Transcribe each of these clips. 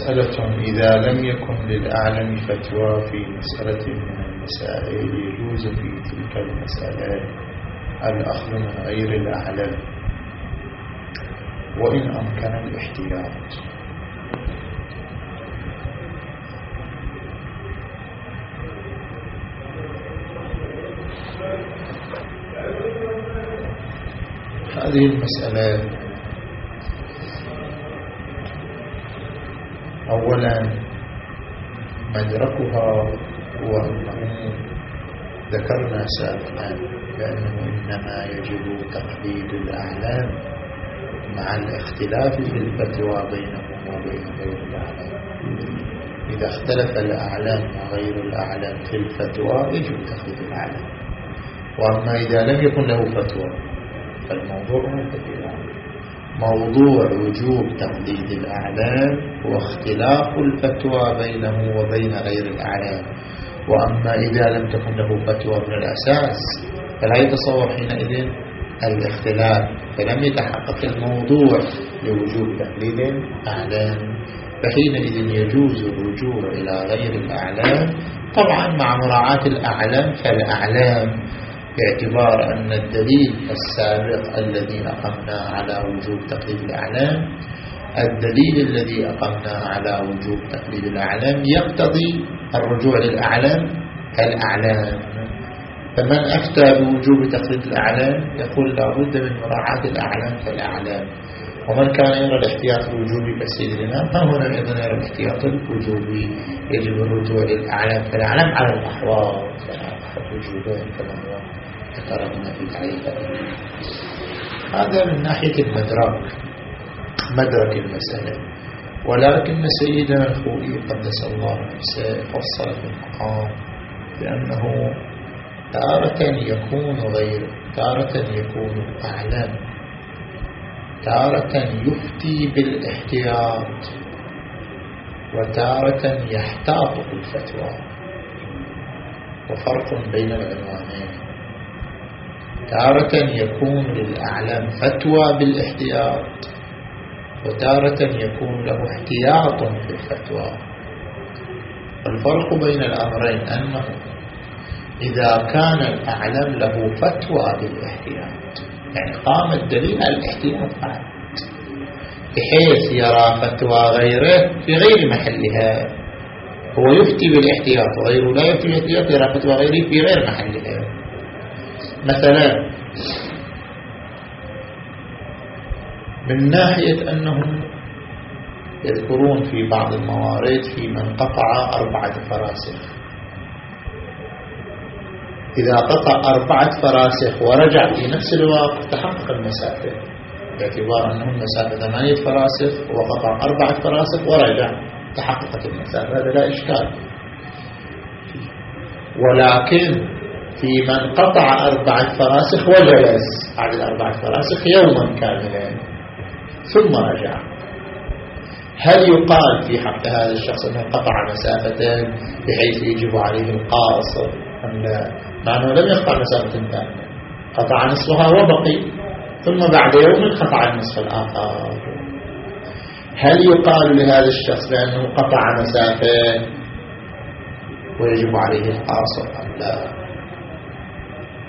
مسألة إذا لم يكن للأعلم فتوى في مسألة من المسائل يجوز في تلك المسألة الأخذ من غير الأعلم. وإن أمكن الاحتياط. هذه المسألة أولا مدركها هو أنه ذكرنا سابقا بأنه إنما يجب تقليد الأعلام مع الاختلاف في الفتوى بينهم وبين غير الأعلام. إذا اختلف الأعلام وغير الأعلام في الفتوى يجب تقليد الأعلام. وأما إذا لم يكن له فتوى فالموضوع منتهي موضوع وجوب تقليد الأعلام واختلاف الفتوى بينه وبين غير الأعلام. وأما إذا لم تكن له فتوى من الأساس فلا يتصور حينئذ الاختلاف فلم يتحقق الموضوع لوجوب تقليد الأعلام. فحينئذ يجوز الرجوع إلى غير الأعلام. طبعا مع مراعاة الأعلام فالأعلام باعتبار أن الدليل السابق الذي أقمنا على وجوب تقليد الأعلام الدليل الذي أقمنا على وجوب تقليد الأعلام يقتضي الرجوع للأعلام كالأعلام. فمن أفتى بوجوب تقليد الأعلام يقول لا بد من مراعاة الأعلام كالأعلام. ومن كان يرى الاحتياط الوجوبي كالسيد الإمام فهنا أيضا يرى الاحتياط الوجوبي يجب الرجوع للأعلام كالأعلام على الأحوال وجوبين كما هو. في تعريف هذا من ناحية المدرك مدرك المسألة. ولكن سيدنا الخوئي قدس الله نفسه فصل في المقام بأنه تارة يكون غير تارة يكون أعلم. تارة يفتي بالاحتياط. وتارة يحتاط بالفتوى. وفرق بين العنوانين. تارة يكون للأعلام فتوى بالاحتياط وتارة يكون له احتياط في الفتوى. الفرق بين الأمرين أنه إذا كان الأعلم له فتوى بالاحتياط يعني قام الدليل على الاحتياط بحيث يرى فتوى غيره في غير محلها. هو يفتي بالاحتياط وغيره لا يفتي بالاحتياط يرى فتوى غيره في غير محلها. مثلا من ناحية أنهم يذكرون في بعض الموارد في من قطع أربعة فراسخ. إذا قطع أربعة فراسخ ورجع في نفس الوقت تحقق المسافة. باعتبار أنه المسافة ثمانية فراسخ وقطع أربعة فراسخ ورجع تحققت المسافة. هذا لا إشكال. ولكن في من قطع أربعة فراسخ وجلس. على الأربعة فراسخ يوما كاملا ثم رجع. هل يقال في حق هذا الشخص أنه قطع مسافة بحيث يجب عليه القاصر أم لا؟ مع أنه لم يقطع مسافة كاملة. قطع نصفها وبقي. ثم بعد يوم قطع النصف الآخر. هل يقال لهذا الشخص بأنه قطع مسافة ويجب عليه القاصر أم لا؟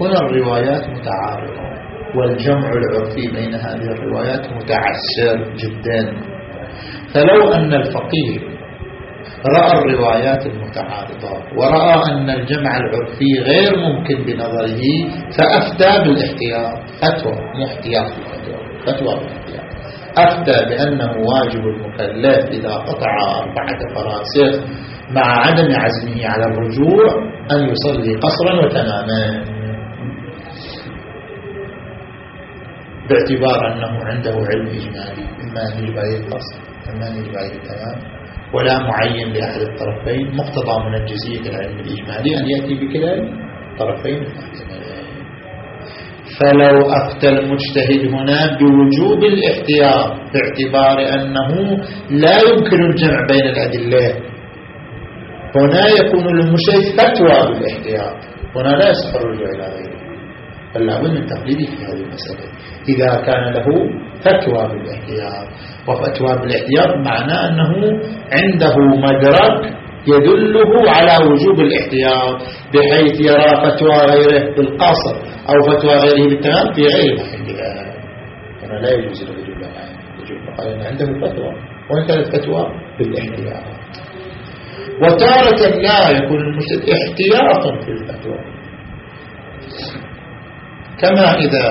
هنا الروايات متعارضة والجمع العرفي بين هذه الروايات متعسر جدا. فلو أن الفقيه رأى الروايات المتعارضة ورأى أن الجمع العرفي غير ممكن بنظره فأفتى بالاحتياط فتوى احتياط فتوى بالاحتياط. أفتى بأنه واجب المكلف إذا قطع أربعة فراسخ مع عدم عزمه على الرجوع أن يصلي قصرا وتماما. باعتبار أنه عنده علم إجمالي أن يجب عليه القصد إما أن يجب عليه التمام ولا معين لأحد الطرفين مقتضى من الجزئية العلم الإجمالي. أن يأتي بكلا الطرفين فلو أفتى المجتهد هنا بوجوب الاحتياط باعتبار أنه لا يمكن الجمع بين الأدلة. هنا يكون للمجتهد فتوى بالاحتياط هنا لا يصح الرجوع إلى غيره. من تقليده في هذه المسألة. إذا كان له فتوى بالاحتياط وفتوى بالاحتياط معناه أنه عنده مدرك يدله على وجوب الاحتياط بحيث يرى فتوى غيره بالقصر أو فتوى غيره بالتمام في غير محلها هنا لا يجوز له يجوز له عنده فتوى وإن كانت فتوى بالاحتياط. وتارة لا يكون المجتهد احتياطا في الفتوى. كما إذا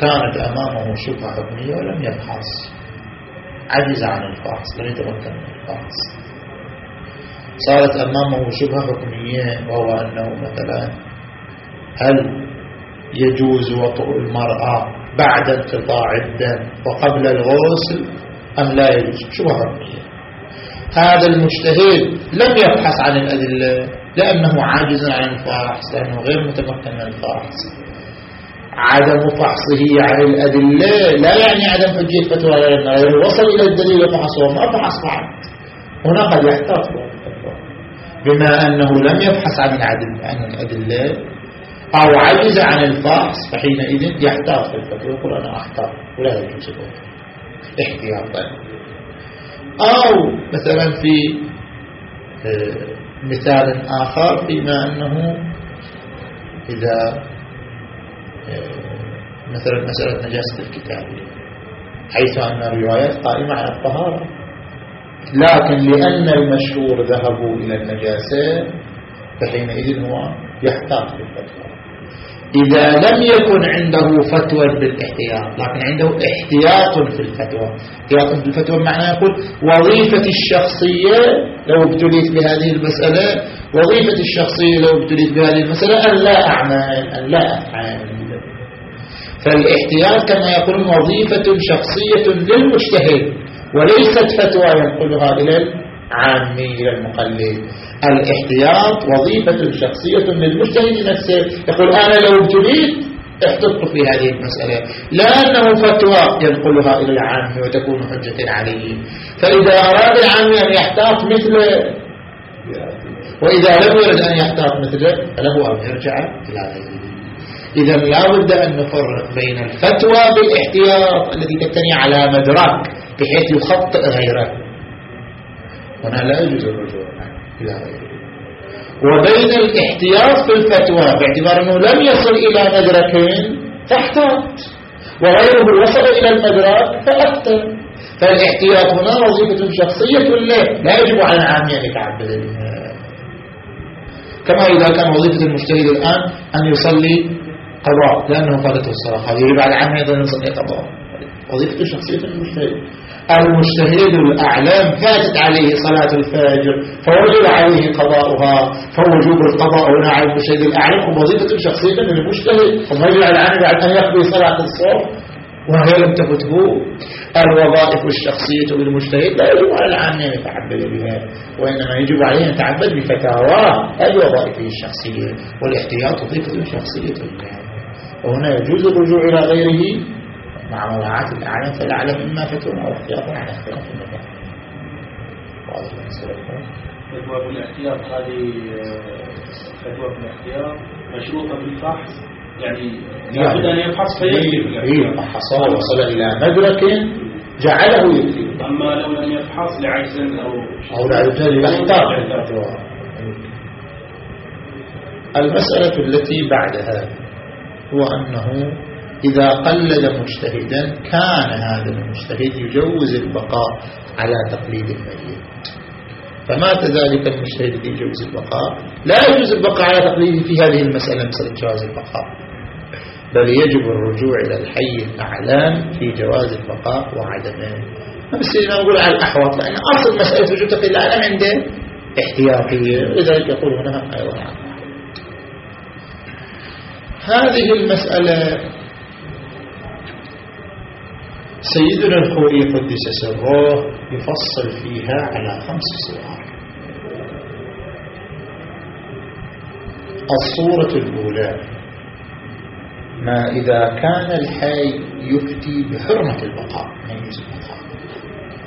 كانت أمامه شبهة حكمية ولم يبحث. عجز عن الفحص لم يتمكن من الفحص. صارت أمامه شبهة حكمية وهو أنه مثلا هل يجوز وطء المرأة بعد انقطاع الدم وقبل الغسل؟ أم لا يجوز؟ شبهة حكمية هذا المجتهد لم يبحث عن الأدلة لأنه عاجز عن الفحص لأنه غير متمكن من الفحص. عدم فحصه عن الأدلة. لا يعني عدم حجية فتوى غير وصل إلى الدليل وفحصه ما فحص بعد. هنا قد يحتاط. بما أنه لم يبحث عن العدل عن الأدلة أو عجز عن الفحص فحينئذ يحتاط في الفتوى. يقول أنا أحتاط ولا يجوز احتياطا. أو مثلا في آه، مثال آخر فيما أنه إذا مثلا مسألة نجاسة الكتاب. حيث أن الروايات قائمة على الطهارة. لكن لأن المشهور ذهبوا إلى النجاسة فحينئذ هو يحتاط بالفتوى إذا لم يكن عنده فتوى بالإحتياط لكن عنده احتياط في الفتوى. احتياط في الفتوى بمعنى يقول وظيفة الشخصية لو ابتليت بهذه المسألة وظيفة الشخصية لو ابتليت بهذه المسألة أن لا أعمل أن لا أفعل. فالإحتياط كما يقولون وظيفة شخصية للمجتهد وليست فتوى ينقلها إلى العامي إلى المقلد. الاحتياط وظيفة شخصية للمجتهد نفسه. يقول أنا لو ابتليت احتطت في هذه المسألة. لا أنه فتوى ينقلها إلى العام وتكون حجة عليه. فإذا أراد العام أن يحتاط مثله وإذا لم يرد أن يحتاط مثله فله أن يرجع إلى غيره. إذا لا بد أن نفرق بين الفتوى بالاحتياط الذي تبتني على مدرك بحيث يخطئ غيره. هنا لا يجوز الرجوع غيره وبين الاحتياط في الفتوى باعتبار أنه لم يصل إلى مدرك فاحتاط. وغيره وصل إلى المدرك فأفتى فالاحتياط هنا وظيفة شخصية له لا يجب على العام أن يتعبد كما إذا كان وظيفة المجتهد الآن أن يصلي قضاء لأنه فاتته الصلاة. هذه يجب على العام أيضا أن يصلي قضاء. وظيفة شخصية المجتهد. المجتهد الأعلام فاتت عليه صلاة الفجر فوجب عليه قضاؤها فوجوب القضاء هنا على المجتهد الأعلام وظيفة شخصية للمجتهد. الرجل العام بعد أن يقضي صلاة الصبح وهي لم تفته الوظائف الشخصية للمجتهد لا يجب على العام أن يتعبد بها وإنما يجب عليه أن يتعبد بفتاوى الوظائف الشخصية والاحتياط وظيفة شخصية له وهنا يجوز الرجوع إلى غيره. مع مراعاة الأعلام فالأعلم إما فتوى أو احتياط على اختلاف المذاهب واضح. فتوى في الاحتياط هذه فتوى في الاحتياط مشروطة بالفحص. يعني لابد أن يفحص فيكفي إيه فحصه وصل إلى مدرك جعله يكفي أما لو لم يفحص لعجز أو أو لعجز يحتاج. الفتوى. المسألة التي بعدها هو أنه إذا قلد مجتهدا كان هذا المجتهد يجوز البقاء على تقليد الميت. فمات ذلك المجتهد يجوز البقاء. لا يجوز البقاء على تقليده في هذه المسألة مسألة جواز البقاء. بل يجب الرجوع إلى الحي الأعلام في جواز البقاء وعدمه. ما بس نقول على الأحوط لأن أصل مسألة وجود تقليد الأعلام عنده احتياطية لذلك يقول هنا أيضا هذه المسألة سيدنا الخوري قدس سره يفصل فيها على خمس صور. الصورة الأولى ما إذا كان الحي يفتي بحرمة البقاء ما يجوز البقاء؟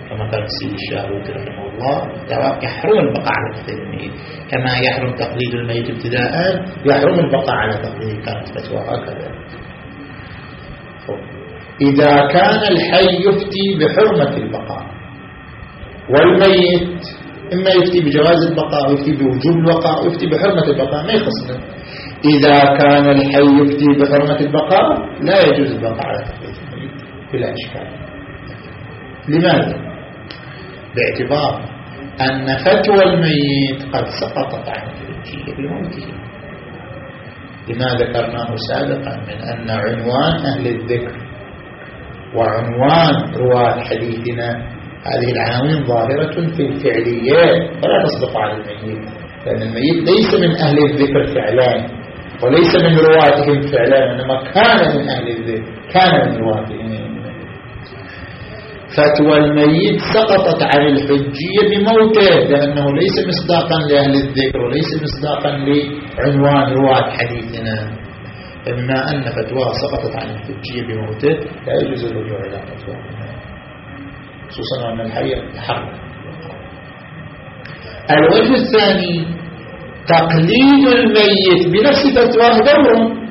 كما قال السيد الشاهوت رحمه الله يحرم البقاء على تقليد الميت كما يحرم تقليد الميت ابتداء يحرم البقاء على تقليد كانت فتوى هكذا. إذا كان الحي يفتي بحرمة البقاء. والميت إما يفتي بجواز البقاء ويفتي بوجوب البقاء ويفتي بحرمة البقاء ما يخصنا إذا كان الحي يفتي بحرمة البقاء لا يجوز البقاء على تقليد الميت بلا إشكال. لماذا؟ باعتبار أن فتوى الميت قد سقطت عن الحجية بموته لما ذكرناه سابقا من أن عنوان أهل الذكر وعنوان رواة حديثنا. هذه العناوين ظاهرة في الفعليات فلا تصدق على الميت لأن الميت ليس من أهل الذكر فعلان وليس من رواتهم فعلان إنما كان من أهل الذكر كان من رواتهم. فتوى الميت سقطت عن الحجية بموته لأنه ليس مصداقا لأهل الذكر وليس مصداقا لعنوان رواة حديثنا. بما أن فتواه سقطت عن الحجية بموته لا يجوز الرجوع إلى فتوى. خصوصا أن الحي تحرك الوجه الثاني تقليد الميت بنفس فتواه دور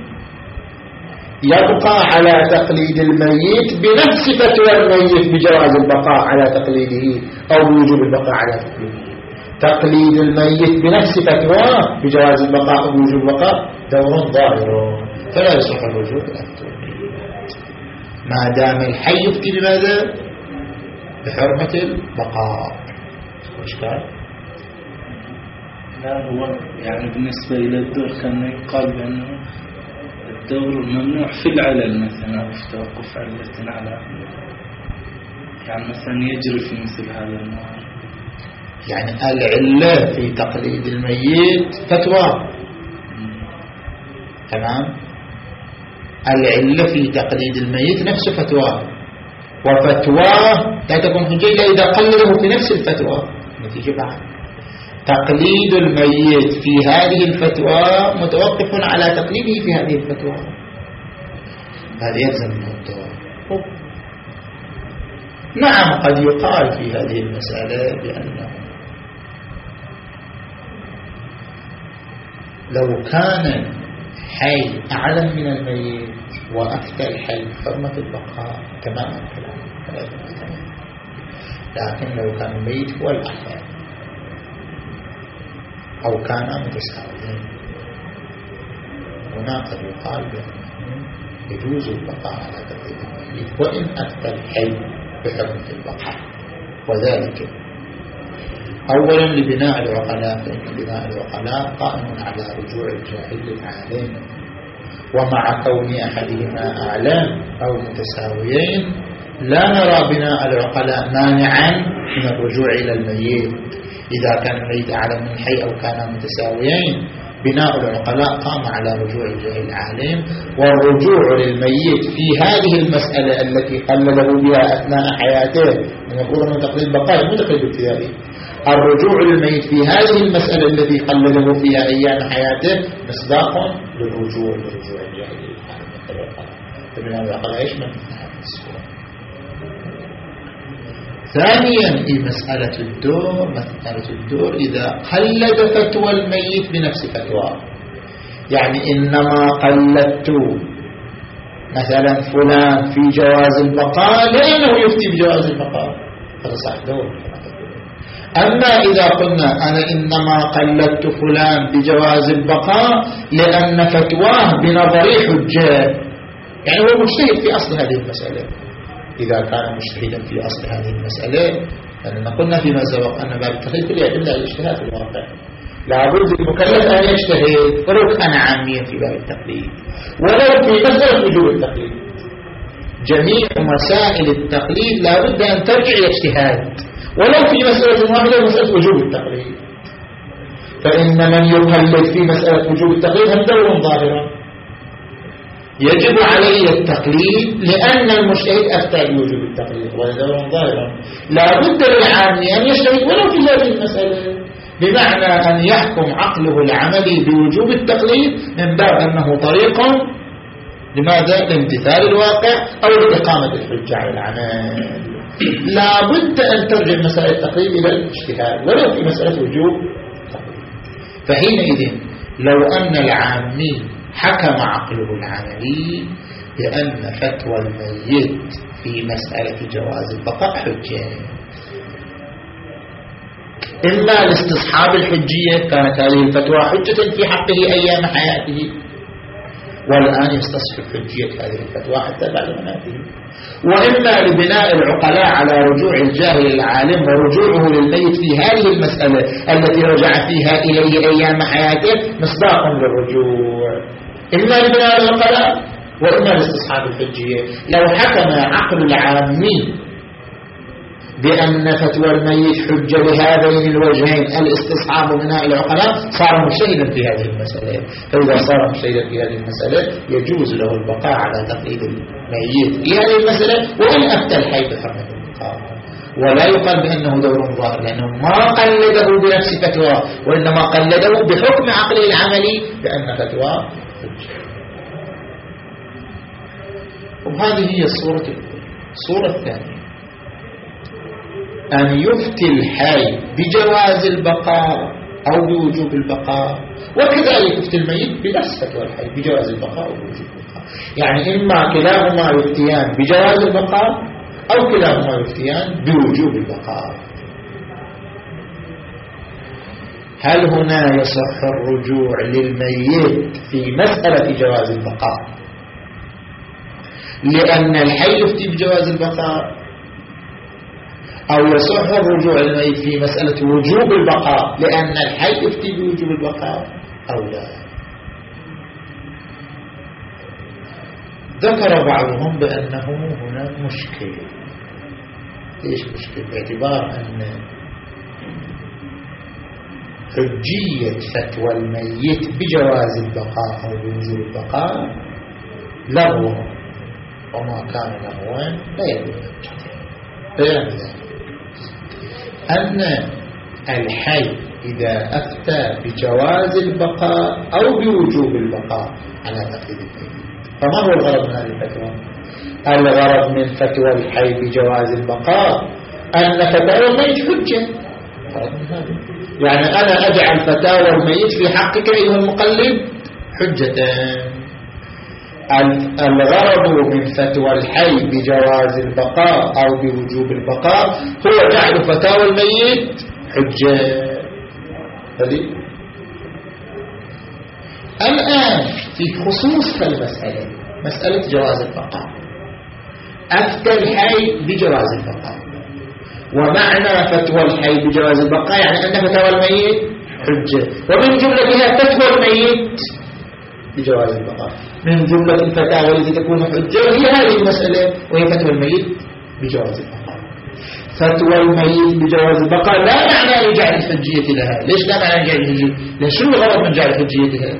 يبقى على تقليد الميت بنفس فتوى الميت بجواز البقاء على تقليده أو بوجوب البقاء على تقليده. تقليد الميت بنفس فتواه بجواز البقاء أو بوجوب البقاء دور ظاهر. فلا يصح الرجوع ما دام الحي يفتي بماذا؟ بحرمة البقاء. إشكال لا هو يعني بالنسبة إلى الدور كان يقال بأنه الدور ممنوع في العلل مثلا أو في توقف علة على يعني مثلا يجري في مثل هذا النوع يعني العلة في تقليد الميت فتوى. تمام؟ العلة في تقليد الميت نفس فتواه وفتواه لا تكون حجة إلا إذا قلده في نفس الفتوى. نتيجة بعد. تقليد الميت في هذه الفتوى متوقف على تقليده في هذه الفتوى. هذا يلزم من التوقف نعم قد يقال في هذه المسألة بأنه لو كان حي أعلم من الميت وأكثر حي حرمة البقاء تمام لكن لو كان الميت هو الأحيان أو كان متساويين. هنا قد يقال بأنه يجوز البقاء على تقديم الميت وإن أكثر الحي بحرمة البقاء. وذلك أولا لبناء العقلاء فإن بناء العقلاء قائم على رجوع الجاهل للعالم. ومع كون أحدهما أعلام أو متساويين لا نرى بناء العقلاء مانعا من الرجوع إلى الميت. إذا كان الميت أعلم من الحي أو كانا متساويين بناء العقلاء قام على رجوع الجاهل العالم. والرجوع للميت في هذه المسألة التي قلده بها أثناء حياته من أنه تقليد بقاء مو تقليد ابتدائي الرجوع للميت في هذه المسألة التي قلده فيها أيام حياته مصداق للرجوع لرجوع الجاهلية. فبناء العقل يشمل هذه الصورة ثانيا في مسألة الدور مسألة الدور إذا قلد فتوى الميت بنفس فتواه يعني إنما قلدت مثلا فلان في جواز البقاء لأنه يفتي بجواز البقاء هذا صح دور. أما إذا قلنا أنا إنما قلدت فلان بجواز البقاء لأن فتواه بنظري حجة. يعني هو مجتهد في أصل هذه المسألة. إذا كان مجتهدا في أصل هذه المسألة لأننا قلنا فيما سبق أن باب كله يدل على الاجتهاد في الواقع. لابد المكلف أن يجتهد ولو كان عاميا في باب التقليد ولو في مسألة وجوب التقليد. جميع مسائل التقليد لابد أن ترجع إلى اجتهاد. ولو في مسألة واحدة مسألة وجوب التقليد فإن من يقلد في مسألة وجوب التقليد هم دور ظاهرا يجب عليه التقليد لأن المجتهد أفتى بوجوب التقليد وهذا دور ظاهرا لا بد أن يجتهد ولو في هذه المسألة. بمعنى أن يحكم عقله العملي بوجوب التقليد من باب أنه طريق لماذا؟ لامتثال الواقع أو لإقامة الحجة على العمل. لا بد أن ترجع مسألة التقليد إلى الاجتهاد ولو في مسألة وجوب فحينئذ لو أن العامي حكم عقله العملي بأن فتوى الميت في مسألة جواز البقاء حجة. إما لاستصحاب الحجية كانت هذه الفتوى حجة في حقه أيام حياته. والآن يستصحب حجية هذه الفتوى حتى بعد مماته وإما لبناء العقلاء على رجوع الجاهل العالم ورجوعه للميت في هذه المسألة التي رجع فيها إليه أيام حياته مصداق للرجوع. إما لبناء العقلاء وإما لاستصحاب الحجية لو حكم عقل العامي بأن فتوى الميت حجة لهذين الوجهين الاستصحاب وبناء العقلاء صار مشهدا في هذه المسألة. فإذا صار مشهدا في هذه المسألة يجوز له البقاء على تقليد الميت في هذه المسألة وإن أفتى الحي بحرمة البقاء ولا يقال بأنه دور ظاهر لأنه ما قلده بنفس فتوى وإنما قلده بحكم عقله العملي بأن فتوى حجة وهذه هي الصورة الأولى. الصورة الثانية. أن يفتي الحي بجواز البقاء أو بوجوب البقاء. وكذلك يفتي الميت بنفس فتوى الحي بجواز البقاء أو بوجوب البقاء. يعني إما كلاهما يفتيان بجواز البقاء أو كلاهما يفتيان بوجوب البقاء. هل هنا يصح الرجوع للميت في مسألة جواز البقاء؟ لأن الحي يفتي بجواز البقاء أو يصح الرجوع الميت في مسألة وجوب البقاء لأن الحي يفتي بوجوب البقاء أو لا. ذكر بعضهم بأنه هنا مشكل ليش مشكل باعتبار أن حجية فتوى الميت بجواز البقاء أو بوجوب البقاء لغو وما كان لغوا لا حجة بيان ذلك أن الحي إذا أفتى بجواز البقاء أو بوجوب البقاء. على تقليد الميت فما هو الغرض من هذه الفتوى؟ الغرض من فتوى الحي بجواز البقاء أن فتاوى الميت حجة؟ يعني أنا أجعل فتاوى الميت في حقك أيها المقلد حجة. الغرض من فتوى الحي بجواز البقاء أو بوجوب البقاء هو جعل فتاوى الميت حجة. هذه. الآن في خصوص المسألة مسألة جواز البقاء. أفتى الحي بجواز البقاء. ومعنى فتوى الحي بجواز البقاء يعني أن فتوى الميت حجة. ومن جملتها فتوى الميت بجواز البقاء من جملة الفتاوى التي تكون حجة هي هذه المسألة وهي فتوى الميت بجواز البقاء فتوى الميت بجواز البقاء لا معنى لجعل الحجية لها. ليش لا معنى لجعل الحجية ليش شو الغرض من جعل حجيتها؟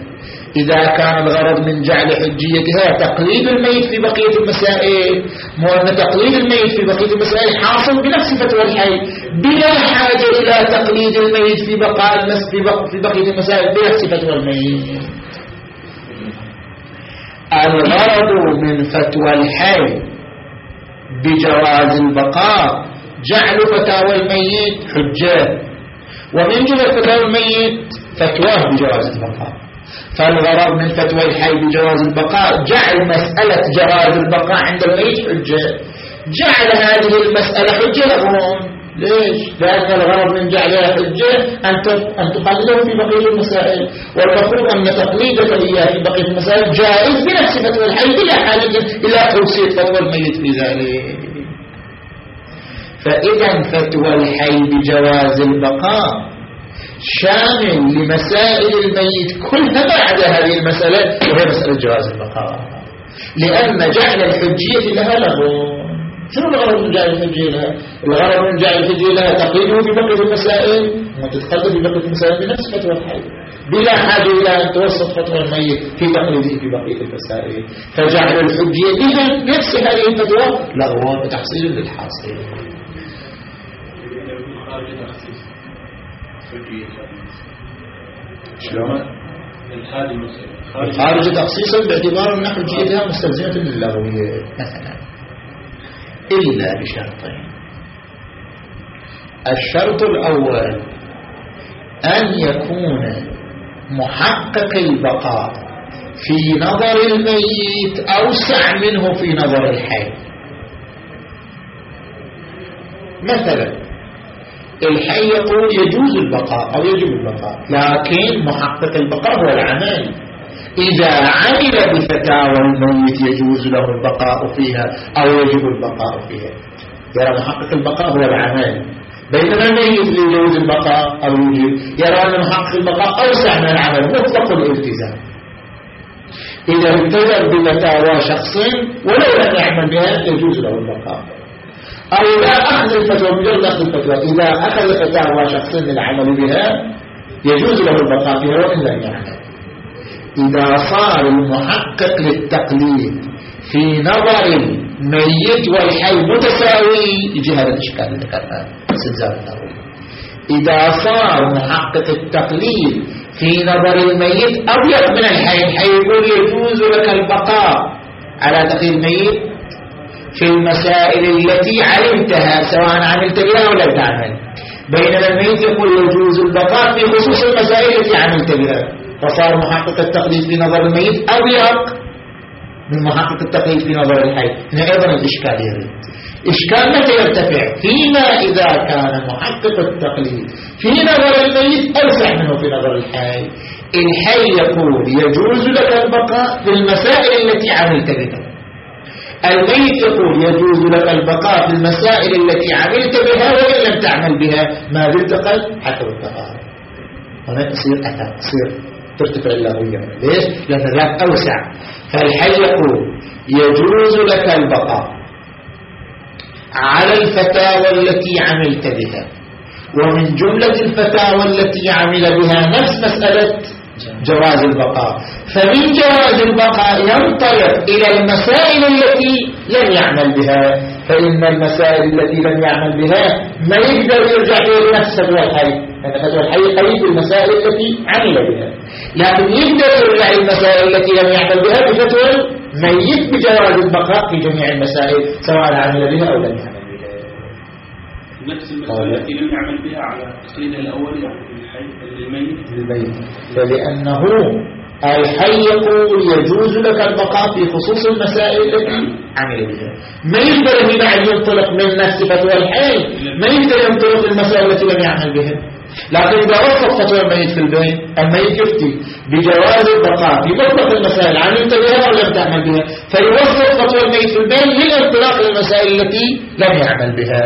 إذا كان الغرض من جعل حجيتها تقليد الميت في بقية المسائل مو أن تقليد الميت في بقية المسائل حاصل بنفس فتوى الحي بلا حاجة إلى تقليد الميت في بقاء في بقية المسائل بنفس فتوى الميت. الغرض من فتوى الحي بجواز البقاء جعل فتاوى الميت حجة. ومن جملة فتاوى الميت فتواه بجواز البقاء. فالغرض من فتوى الحي بجواز البقاء جعل مسألة جواز البقاء عند الميت حجة. جعل هذه المسألة حجة لهم. ليش؟ لأن الغرض من جعلها حجة أن أن تقلده في بقية المسائل. والمفروض أن تقليدك إياه في بقية المسائل جائز بنفس فتوى الحي بلا حاجة إلى توصيل فتوى الميت في ذلك. فإذا فتوى الحي بجواز البقاء شامل لمسائل الميت كلها بعد هذه المسألة وهي مسألة جواز البقاء. لأن جعل الحجية لها لغو. شنو الغرض من جعل الحجة لها الغرض من جعل الحجة لها تقييده في بقية المسائل وتتقدم في بقية المسائل بنفس فتوى الحي. بلا حاجة إلى أن توسط فتوى الميت في تقليده في بقية المسائل. فجعل الحجية بها نفس هذه الفتوى لغوا وتحصيل للحاصل. شلون؟ خارج تخصيصا باعتبار أن حجيتها مستلزمة للغوية. مثلا. إلا بشرطين. الشرط الأول أن يكون محقق البقاء في نظر الميت أوسع منه في نظر الحي. مثلا الحي يقول يجوز البقاء أو يجب البقاء لكن محقق البقاء هو العمل. إذا عمل بفتاوى الميت يجوز له البقاء فيها أو يجب البقاء فيها. يرى محقق البقاء هو العمل. بينما الميت يجوز البقاء أو يجب يرى أن محقق البقاء أوسع من العمل. مطلق الالتزام. إذا التزم بفتاوى شخص ولو لم يعمل بها يجوز له البقاء. أو لا أخذ الفتوى مجرد أخذ الفتوى. إذا أخذ فتاوى شخص للعمل بها يجوز له البقاء فيها وإن لم يعمل. إذا صار المحقق للتقليد في نظر الميت والحي متساوي يجي هذا الإشكال اللي ذكرناه استنزال النظر. إذا صار محقق التقليد في نظر الميت أبيض من الحي الحي يقول يجوز لك البقاء على تقليد الميت في المسائل التي علمتها سواء عملت بها أو لم تعمل. بينما الميت يقول يجوز البقاء في خصوص المسائل التي عملت بها. فصار محقق التقليد في نظر الميت أضيق من محقق التقليد في نظر الحي. هنا أيضا الإشكال يريد إشكال متى يرتفع؟ فيما إذا كان محقق التقليد. في نظر الميت أوسع منه في نظر الحي. الحي يقول يجوز لك البقاء في المسائل التي عملت بها. الميت يقول يجوز لك البقاء في المسائل التي عملت بها وإن لم تعمل بها. ما زلت قد حسب التقارب هنا تصير أثر تصير ترتفع اللغوية ليش؟ لأن الراب أوسع. فالحي يقول يجوز لك البقاء على الفتاوى التي عملت بها ومن جملة الفتاوى التي عمل بها نفس مسألة جواز البقاء. فمن جواز البقاء ينطلق إلى المسائل التي لم يعمل بها فإن المسائل التي لم يعمل بها ما يقدر يرجع إلى نفس فتوى الحي لأن فتوى الحي قريب المسائل التي عمل بها. لكن يقدر يرجع المسائل التي لم يعمل بها بفتوى ميت بجواز البقاء في جميع المسائل سواء عمل بها أو لم يعمل بها. نفس المسألة التي لم يعمل بها على التقليد الأول يعني الحي للميت للميت فلأنه الحي يقول يجوز لك البقاء في خصوص المسائل التي عمل بها ما يقدر هنا أن ينطلق من نفس فتوى الحي ما يقدر ينطلق المسائل التي لم يعمل بها لكن إذا وصف فتوى الميت في البيت الميت يفتي بجواز البقاء في مطلق المسائل عملت بها أو لم تعمل بها. فيوصف فتوى الميت في البيت للانطلاق للمسائل التي لم يعمل بها.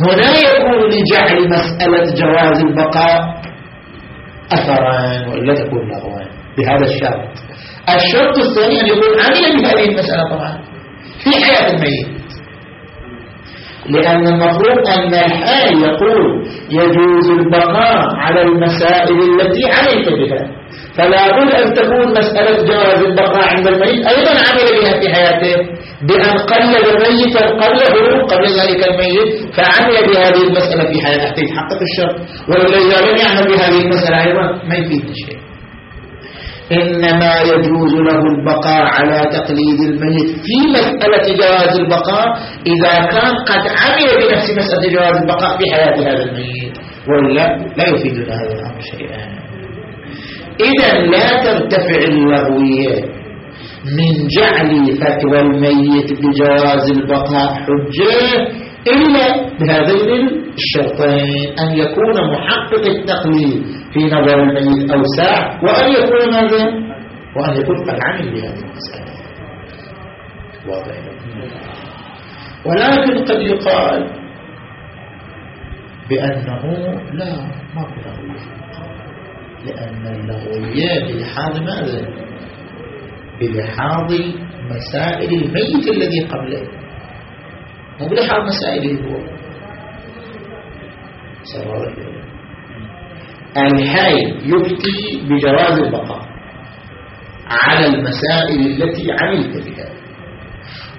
هنا يكون لجعل مسألة جواز البقاء أثرا وإلا تكون لغوا بهذا الشرط. الشرط الثاني أن يكون عمل بهذه المسألة طبعا. في حياة الميت. لأن المفروض أن الحال يقول يجوز البقاء على المسائل التي عملت بها. فلا بد أن تكون مسألة جواز البقاء عند الميت أيضا عمل بها في حياته بأن قلد ميتا قبله قبل ذلك الميت فعمل بهذه المسألة في حياته. الشرط. وإذا إذا لم يعمل بهذه المسألة أيضا ما يفيد شيء. إنما يجوز له البقاء على تقليد الميت. في مسألة جواز البقاء إذا كان قد عمل بنفس مسألة جواز البقاء في حياة هذا الميت. ولا لا يفيدنا هذا الأمر شيئا. إذا لا ترتفع اللغوية من جعل فتوى الميت بجواز البقاء حجة. إلا بهذين الشرطين أن يكون محقق التقليد في نظر الميت أوسع وأن يكون ماذا؟ وأن يكون قد عمل بهذه المسألة. واضح. ولكن قد يقال بأنه لا ما لغوية لأن اللغوية بلحاظ ماذا؟ بلحاظ مسائل الميت الذي قبله. بلحاظ مسائله هو. سواء. الحي يفتي بجواز البقاء على المسائل التي عملت بها.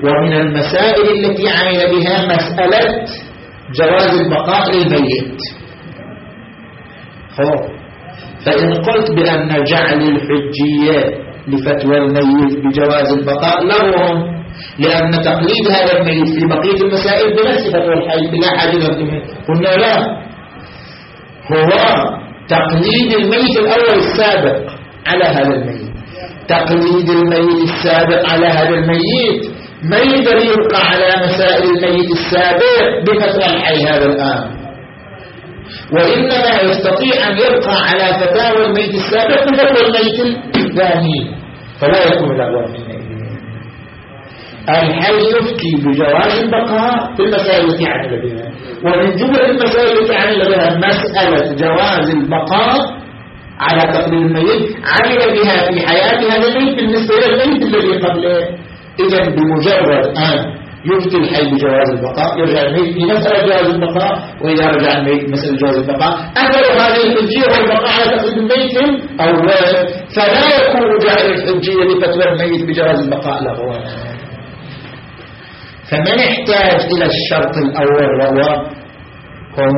ومن المسائل التي عمل بها مسألة جواز البقاء للميت. فإن قلت بأن جعل الحجية لفتوى الميت بجواز البقاء لهم لأن تقليد هذا الميت في بقية المسائل بنفس فتوى الحي بلا حاجة قلنا لا. هو تقليد الميت الأول السابق على هذا الميت. تقليد الميت السابق على هذا الميت. ما يقدر يبقى على مسائل الميت السابق بفترة الحي هذا الآن. وإنما يستطيع أن يبقى على فتاوى الميت السابق بفترة الميت الثاني فلا يكون الحي يفتي بجواز البقاء في المسائل التي عمل بها ومن جمل المسائل التي عمل بها مسألة جواز البقاء على تقدير الميت عمل بها في حياة هذا الميت بالنسبة إلى الميت الذي قبله. إذا بمجرد أن يفتي الحي بجواز البقاء يرجع الميت في مسألة جواز البقاء. وإذا رجع الميت مسألة جواز البقاء أثر هذه الحجية والبقاء على تقدير الميت أو لا فلا يكون جاهل الحجية لفتوى الميت بجواز البقاء له. فمن يحتاج إلى الشرط الأول وهو كون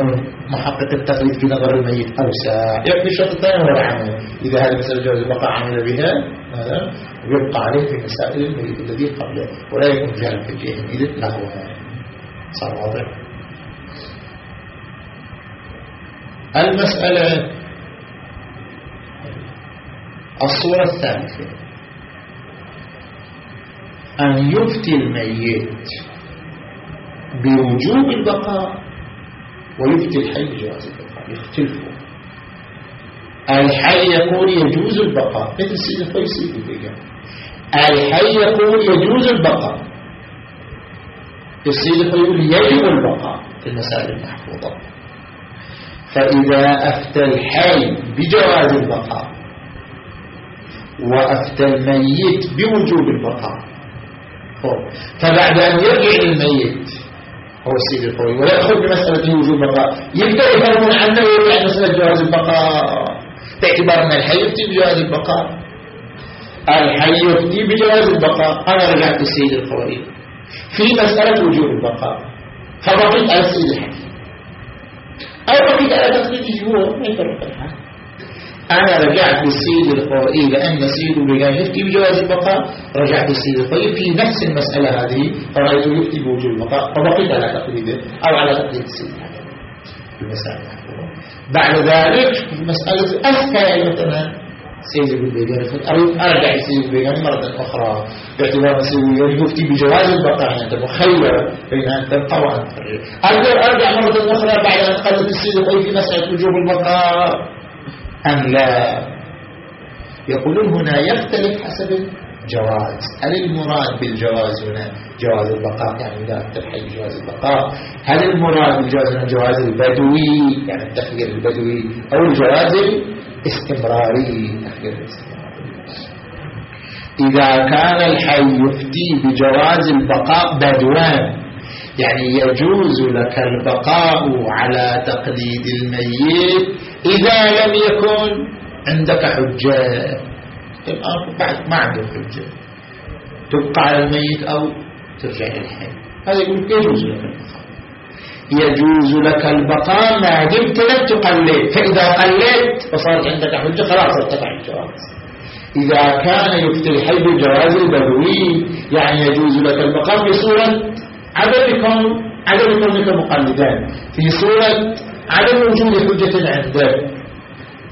محقق التقليد في نظر الميت أوسع يكفي الشرط الثاني هو العمل. إذا هذه مسألة جواز البقاء عمل بها هذا ويبقى عليه في مسائل الميت الذي قبله ولا يكون جهل في الجهة إذن له صار واضح. المسألة الصورة الثالثة. أن يفتي الميت بوجوب البقاء ويفتي الحي بجواز البقاء يختلفوا الحي يقول يجوز البقاء. مثل سيد الفيسي البقاء الحي يقول يجوز البقاء. السيد يقول يجب البقاء في المسائل المحفوظة. فإذا أفتى الحي بجواز البقاء وأفتى الميت بوجوب البقاء فبعد أن يرجع للميت هو السيد القوي ويأخذ بمسألة وجوب البقاء. يبدأ يفهمون عنه ويرجع مسألة جواز البقاء. باعتبار أن الحي يفتي بجواز البقاء. الحي يفتي بجواز البقاء. أنا رجعت للسيد القوي. في مسألة وجوب البقاء. فبقيت على السيد الحي أو بقيت على تقليده هو ما يفرق. الحال أنا رجعت للسيد القائي لأن سيد بجان يفتي بجواز البقاء؟ رجعت للسيد القائي في نفس المسألة هذه فرأيت يفتي بوجود البقاء فبقيت على تقليده أو على تقليد السيد. المسألة. بعد ذلك مسألة أذكى مثلا سيد البيجاني أرجع سيد البيجاني مرة أخرى باعتبار سيد البيجاني يفتي بجواز البقاء يعني أنت مخير بين أن تبقى وأن ترجع. أرجع مرة أخرى بعد أن قلت السيد القائي في مسألة وجوب البقاء. أم لا؟ يقولون هنا يختلف حسب الجواز. هل المراد بالجواز هنا جواز البقاء؟ يعني لا تلحي بجواز البقاء هل المراد بالجواز هنا جواز البدوي؟ يعني التخيير البدوي أو الجواز الاستمراري؟ التخيير الاستمراري. إذا كان الحي يفتي بجواز البقاء بدوان يعني يجوز لك البقاء على تقليد الميت إذا لم يكن عندك حجة. الآن بعد ما عندك حجة. تبقى على الميت أو ترجع للحي هذا يقول يجوز لك البقاء. يجوز لك البقاء ما دمت لم تقلد. فإذا قلدت فصارت عندك حجة خلاص ارتفع الجواز. إذا كان يفتي الحي بالجواز البدوي يعني يجوز لك البقاء بصورة عدم عدم كونك مقلدا في صورة عدم وجود حجة عندك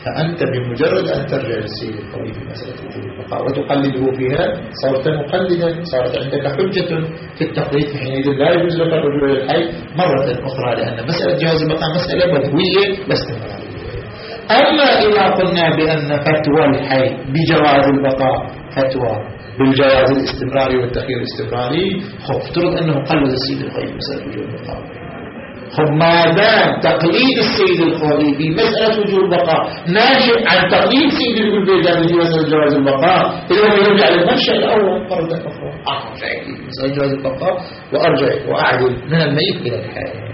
فأنت بمجرد أن ترجع للسيد القوي في مسألة وجود البقاء وتقلده فيها صرت مقلدا صارت عندك حجة في التقليد حينئذ لا يجوز لك الرجوع للحي مرة أخرى لأن مسألة جواز البقاء مسألة بدوية استمرارية أما إذا قلنا بأن فتوى الحي بجواز البقاء فتوى بالجواز الاستمراري والتخيير الاستمراري افترض أنه قلد السيد القوي في مسألة وجود البقاء. خب ما دام تقليد السيد الخوئي في مسألة وجود البقاء ناشئ عن تقليد سيد البيجاني في مسألة جواز البقاء إذا يرجع للمنشأ الأول مرة أخرى أرجع مسألة جواز البقاء وأرجع وأعدل من الميت إلى الحياة.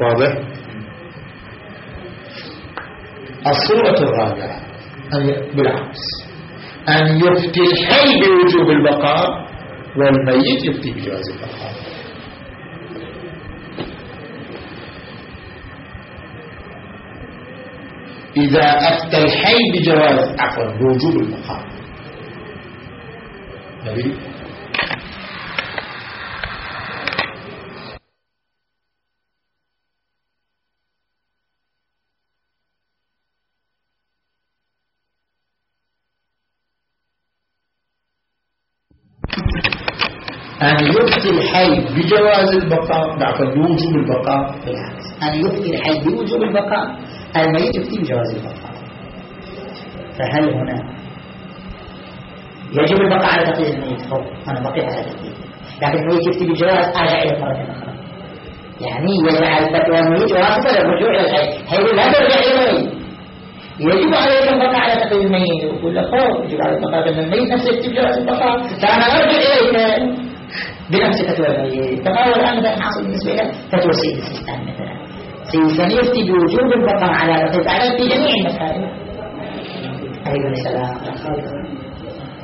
واضح؟ الصورة الرابعة بالعكس. أن يفتي الحي بوجوب البقاء والميت يفتي بجواز البقاء. إذا أفتى الحي بجواز عفوا بوجوب المقام أن يفتي الحي بجواز البقاء. عفوا بوجوب البقاء. بالعكس أن يفتي الحي بوجوب البقاء. الميت يفتي بجواز البقاء. فهل هنا يجب البقاء على تقليد الميت؟ هو أنا بقيت على تقليد لكن الميت يفتي بالجواز أرجع إلى مرة أخرى يعني يجب على الفتوى الميت واسطة للرجوع إلى الحي. حيث لا ترجع إلى الميت يجب عليك البقاء على تقليد الميت. ويقول لك يجب على البقاء الميت نفسه يفتي بجواز البقاء. فأنا أرجع إليك. بنفس الميت تقاول الآن مثلا حاصل بالنسبة إلى فتوى سيد السيستان مثلا. سيد السيستان يفتي بوجوب البقاء على رقيق على في جميع المسائل. عليكم السلام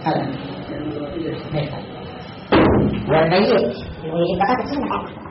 هذا والميت. بقاء تقسيم المكان